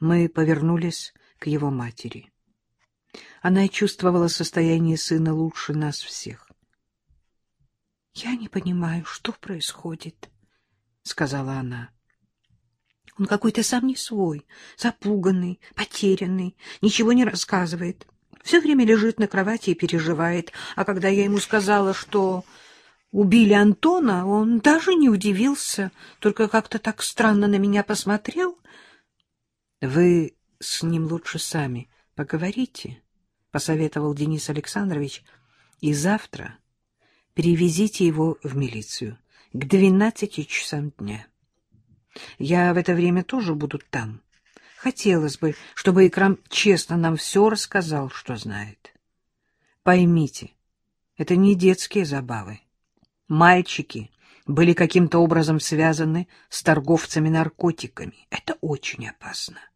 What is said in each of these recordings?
Мы повернулись к его матери. Она чувствовала состояние сына лучше нас всех. — Я не понимаю, что происходит, — сказала она. Он какой-то сам не свой, запуганный, потерянный, ничего не рассказывает. Все время лежит на кровати и переживает. А когда я ему сказала, что убили Антона, он даже не удивился, только как-то так странно на меня посмотрел. — Вы с ним лучше сами поговорите, — посоветовал Денис Александрович, — и завтра перевезите его в милицию к двенадцати часам дня. Я в это время тоже буду там. Хотелось бы, чтобы Икрам честно нам все рассказал, что знает. Поймите, это не детские забавы. Мальчики были каким-то образом связаны с торговцами наркотиками. Это очень опасно. —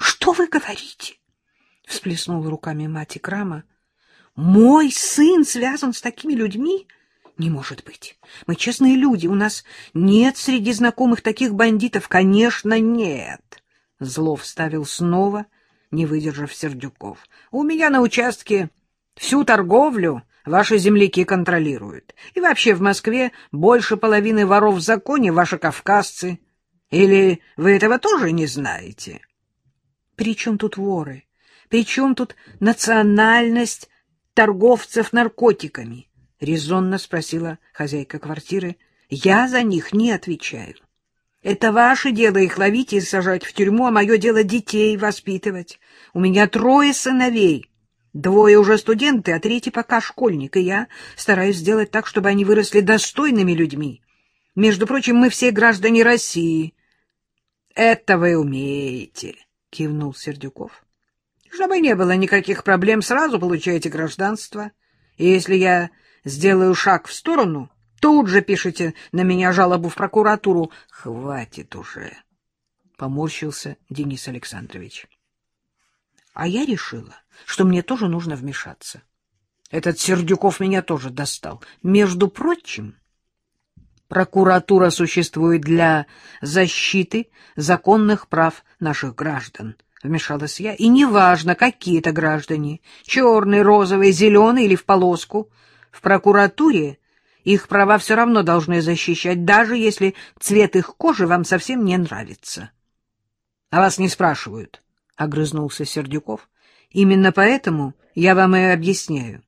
Что вы говорите? — всплеснула руками мать Икрама. — Мой сын связан с такими людьми? — не может быть. Мы честные люди, у нас нет среди знакомых таких бандитов. Конечно, нет. Зло вставил снова, не выдержав Сердюков. У меня на участке всю торговлю ваши земляки контролируют. И вообще в Москве больше половины воров в законе ваши кавказцы. Или вы этого тоже не знаете? При чем тут воры? При чем тут национальность торговцев наркотиками? — резонно спросила хозяйка квартиры. — Я за них не отвечаю. Это ваше дело их ловить и сажать в тюрьму, а мое дело детей воспитывать. У меня трое сыновей. Двое уже студенты, а третий пока школьник, и я стараюсь сделать так, чтобы они выросли достойными людьми. Между прочим, мы все граждане России. — Это вы умеете, — кивнул Сердюков. — Чтобы не было никаких проблем, сразу получаете гражданство. И если я сделаю шаг в сторону, тут же пишите на меня жалобу в прокуратуру. Хватит уже, — поморщился Денис Александрович. А я решила, что мне тоже нужно вмешаться. Этот Сердюков меня тоже достал. Между прочим, прокуратура существует для защиты законных прав наших граждан, — вмешалась я. И неважно, какие это граждане, черный, розовый, зеленый или в полоску — в прокуратуре их права все равно должны защищать, даже если цвет их кожи вам совсем не нравится. — А вас не спрашивают, — огрызнулся Сердюков. — Именно поэтому я вам и объясняю.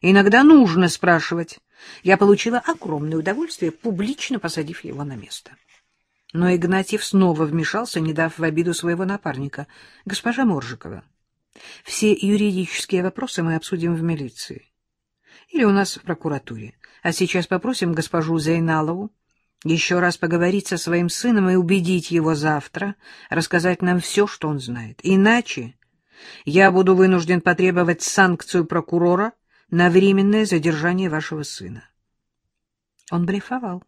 Иногда нужно спрашивать. Я получила огромное удовольствие, публично посадив его на место. Но Игнатьев снова вмешался, не дав в обиду своего напарника. — Госпожа Моржикова, все юридические вопросы мы обсудим в милиции или у нас в прокуратуре. А сейчас попросим госпожу Зейналову еще раз поговорить со своим сыном и убедить его завтра рассказать нам все, что он знает. Иначе я буду вынужден потребовать санкцию прокурора на временное задержание вашего сына. Он блефовал.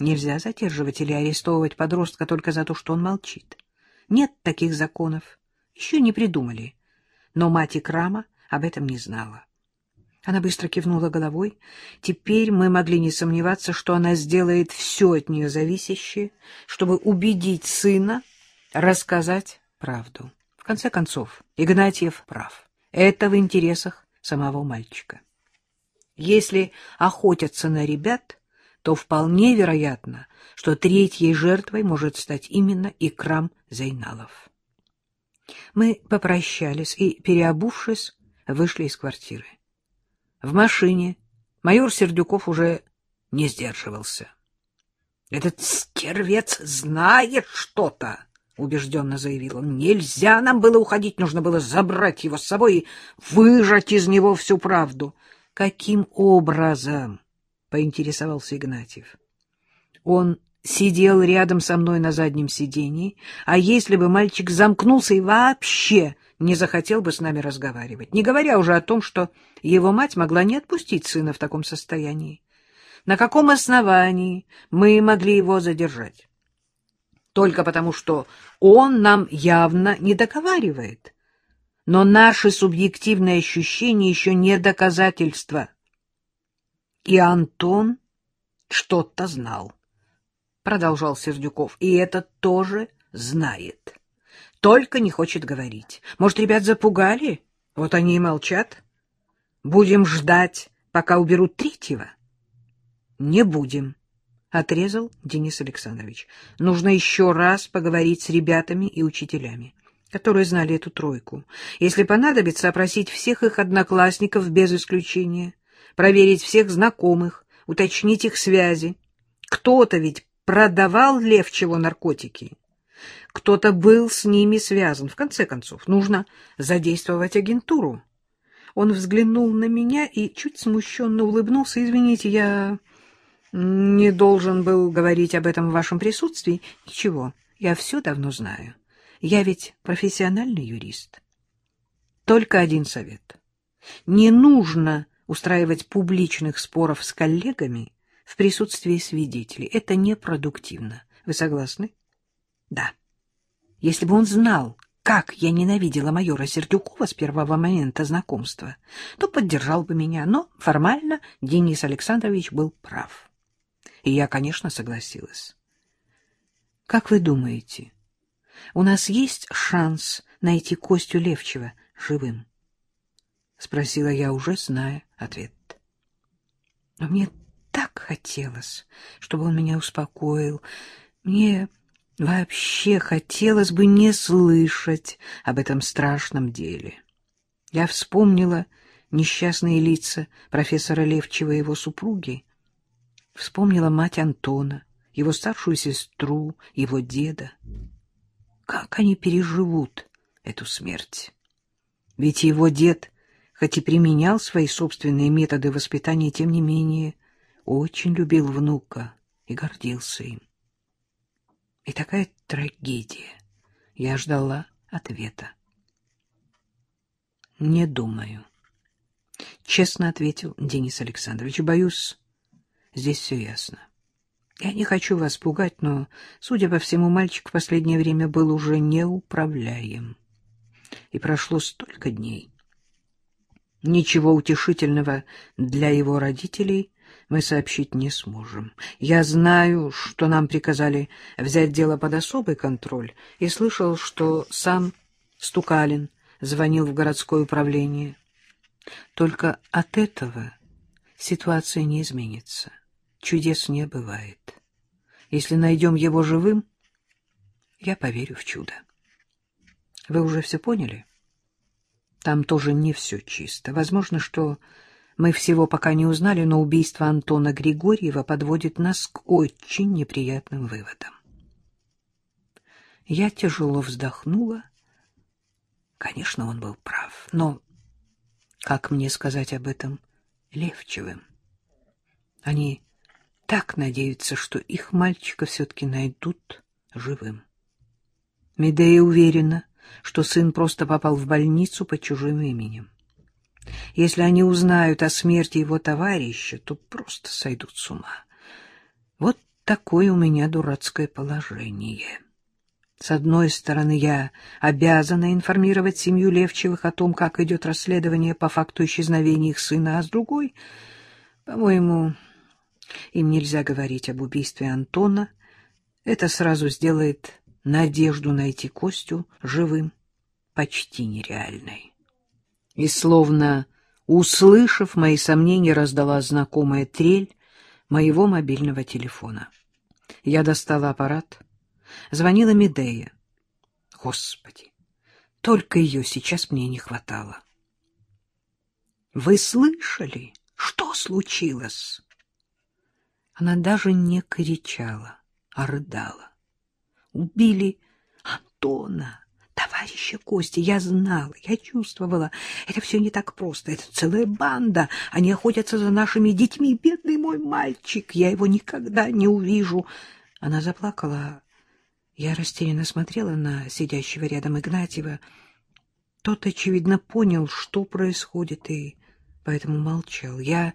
Нельзя задерживать или арестовывать подростка только за то, что он молчит. Нет таких законов. Еще не придумали. Но мать Икрама об этом не знала. Она быстро кивнула головой. Теперь мы могли не сомневаться, что она сделает все от нее зависящее, чтобы убедить сына рассказать правду. В конце концов, Игнатьев прав. Это в интересах самого мальчика. Если охотятся на ребят, то вполне вероятно, что третьей жертвой может стать именно Икрам Зайналов. Мы попрощались и, переобувшись, вышли из квартиры. В машине майор Сердюков уже не сдерживался. — Этот стервец знает что-то, — убежденно заявил он. — Нельзя нам было уходить, нужно было забрать его с собой и выжать из него всю правду. — Каким образом? — поинтересовался Игнатьев. Он сидел рядом со мной на заднем сидении, а если бы мальчик замкнулся и вообще не захотел бы с нами разговаривать, не говоря уже о том, что его мать могла не отпустить сына в таком состоянии. На каком основании мы могли его задержать? Только потому, что он нам явно не договаривает. Но наши субъективные ощущения еще не доказательства. И Антон что-то знал, — продолжал Сердюков, — и это тоже знает. только не хочет говорить. Может, ребят запугали? Вот они и молчат. Будем ждать, пока уберут третьего? Не будем, — отрезал Денис Александрович. Нужно еще раз поговорить с ребятами и учителями, которые знали эту тройку. Если понадобится, опросить всех их одноклассников без исключения, проверить всех знакомых, уточнить их связи. Кто-то ведь продавал Левчеву наркотики. Кто-то был с ними связан. В конце концов, нужно задействовать агентуру. Он взглянул на меня и чуть смущенно улыбнулся. «Извините, я не должен был говорить об этом в вашем присутствии. Ничего, я все давно знаю. Я ведь профессиональный юрист. Только один совет. Не нужно устраивать публичных споров с коллегами в присутствии свидетелей. Это непродуктивно. Вы согласны? Да. Если бы он знал, как я ненавидела майора Сердюкова с первого момента знакомства, то поддержал бы меня. Но формально Денис Александрович был прав. И я, конечно, согласилась. Как вы думаете, у нас есть шанс найти Костю Левчева живым? — спросила я, уже зная ответ. Но мне так хотелось, чтобы он меня успокоил. Мне Вообще хотелось бы не слышать об этом страшном деле. Я вспомнила несчастные лица профессора Левчева и его супруги, вспомнила мать Антона, его старшую сестру, его деда. Как они переживут эту смерть? Ведь его дед, хоть и применял свои собственные методы воспитания, тем не менее очень любил внука и гордился им. И такая трагедия. Я ждала ответа. Не думаю. Честно ответил Денис Александрович. Боюсь, здесь все ясно. Я не хочу вас пугать, но, судя по всему, мальчик в последнее время был уже неуправляем. И прошло столько дней. Ничего утешительного для его родителей мы сообщить не сможем. Я знаю, что нам приказали взять дело под особый контроль, и слышал, что сам Стукалин звонил в городское управление. Только от этого ситуация не изменится. Чудес не бывает. Если найдем его живым, я поверю в чудо. Вы уже все поняли? Там тоже не все чисто. Возможно, что мы всего пока не узнали, но убийство Антона Григорьева подводит нас к очень неприятным выводам. Я тяжело вздохнула. Конечно, он был прав, но как мне сказать об этом Левчевым? Они так надеются, что их мальчика все-таки найдут живым. Медея уверена, что сын просто попал в больницу под чужим именем. Если они узнают о смерти его товарища, то просто сойдут с ума. Вот такое у меня дурацкое положение. С одной стороны, я обязана информировать семью Левчевых о том, как идет расследование по факту исчезновения их сына, а с другой, по-моему, им нельзя говорить об убийстве Антона. Это сразу сделает надежду найти Костю живым почти нереальной и, словно услышав мои сомнения, раздала знакомая трель моего мобильного телефона. Я достала аппарат. Звонила Медея. Господи, только ее сейчас мне не хватало. «Вы слышали, что случилось?» Она даже не кричала, а рыдала. «Убили Антона!» товарища Кости. Я знала, я чувствовала. Это все не так просто. Это целая банда. Они охотятся за нашими детьми. Бедный мой мальчик. Я его никогда не увижу. Она заплакала. Я растерянно смотрела на сидящего рядом Игнатьева. Тот, очевидно, понял, что происходит, и поэтому молчал. Я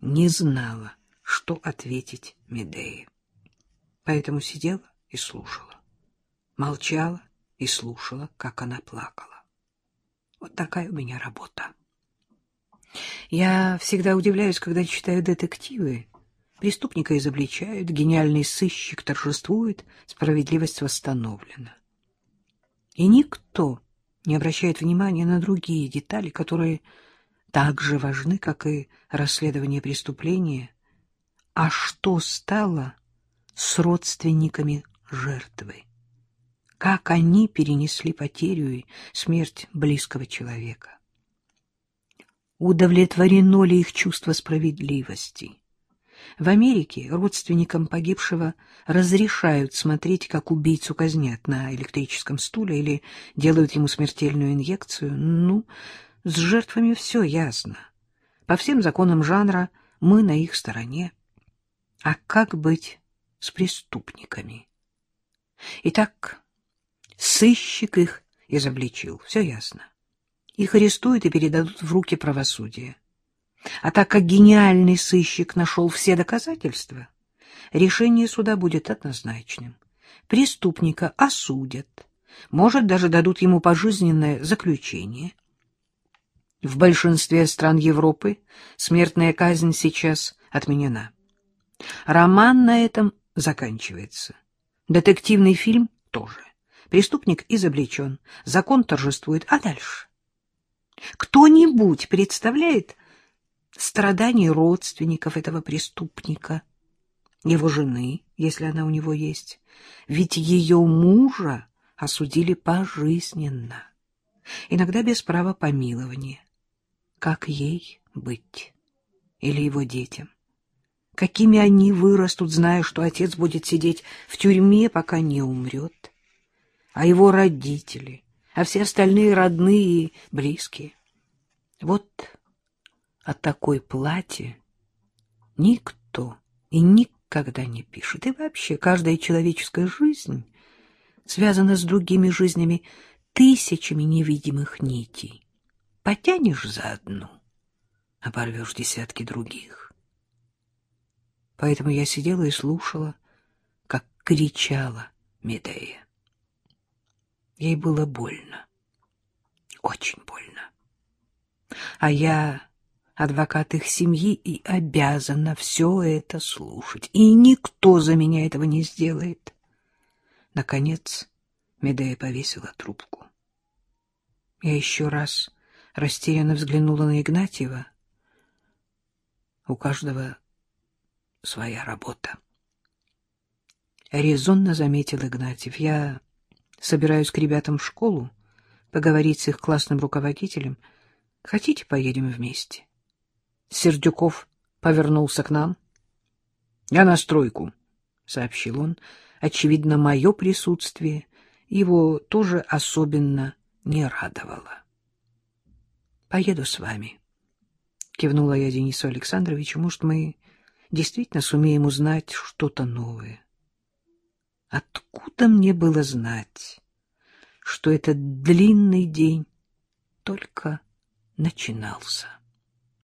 не знала, что ответить Медее. Поэтому сидела и слушала. Молчала и слушала, как она плакала. Вот такая у меня работа. Я всегда удивляюсь, когда читаю детективы. Преступника изобличают, гениальный сыщик торжествует, справедливость восстановлена. И никто не обращает внимания на другие детали, которые так же важны, как и расследование преступления. А что стало с родственниками жертвы? Как они перенесли потерю и смерть близкого человека? Удовлетворено ли их чувство справедливости? В Америке родственникам погибшего разрешают смотреть, как убийцу казнят на электрическом стуле или делают ему смертельную инъекцию. Ну, с жертвами все ясно. По всем законам жанра мы на их стороне. А как быть с преступниками? Итак, сыщик их изобличил, все ясно. Их арестуют и передадут в руки правосудия. А так как гениальный сыщик нашел все доказательства, решение суда будет однозначным. Преступника осудят, может, даже дадут ему пожизненное заключение. В большинстве стран Европы смертная казнь сейчас отменена. Роман на этом заканчивается. Детективный фильм тоже. Преступник изобличен, закон торжествует. А дальше? Кто-нибудь представляет, страданий родственников этого преступника, его жены, если она у него есть. Ведь ее мужа осудили пожизненно, иногда без права помилования. Как ей быть? Или его детям? Какими они вырастут, зная, что отец будет сидеть в тюрьме, пока не умрет? А его родители, а все остальные родные и близкие? Вот о такой плате никто и никогда не пишет. И вообще каждая человеческая жизнь связана с другими жизнями тысячами невидимых нитей. Потянешь за одну, оборвешь десятки других. Поэтому я сидела и слушала, как кричала Медея. Ей было больно, очень больно. А я адвокат их семьи и обязана все это слушать. И никто за меня этого не сделает. Наконец Медея повесила трубку. Я еще раз растерянно взглянула на Игнатьева. У каждого своя работа. Резонно заметил Игнатьев. Я собираюсь к ребятам в школу, поговорить с их классным руководителем. Хотите, поедем вместе? Сердюков повернулся к нам. — Я на стройку, — сообщил он. Очевидно, мое присутствие его тоже особенно не радовало. — Поеду с вами, — кивнула я Денису Александровичу. — Может, мы действительно сумеем узнать что-то новое. Откуда мне было знать, что этот длинный день только начинался?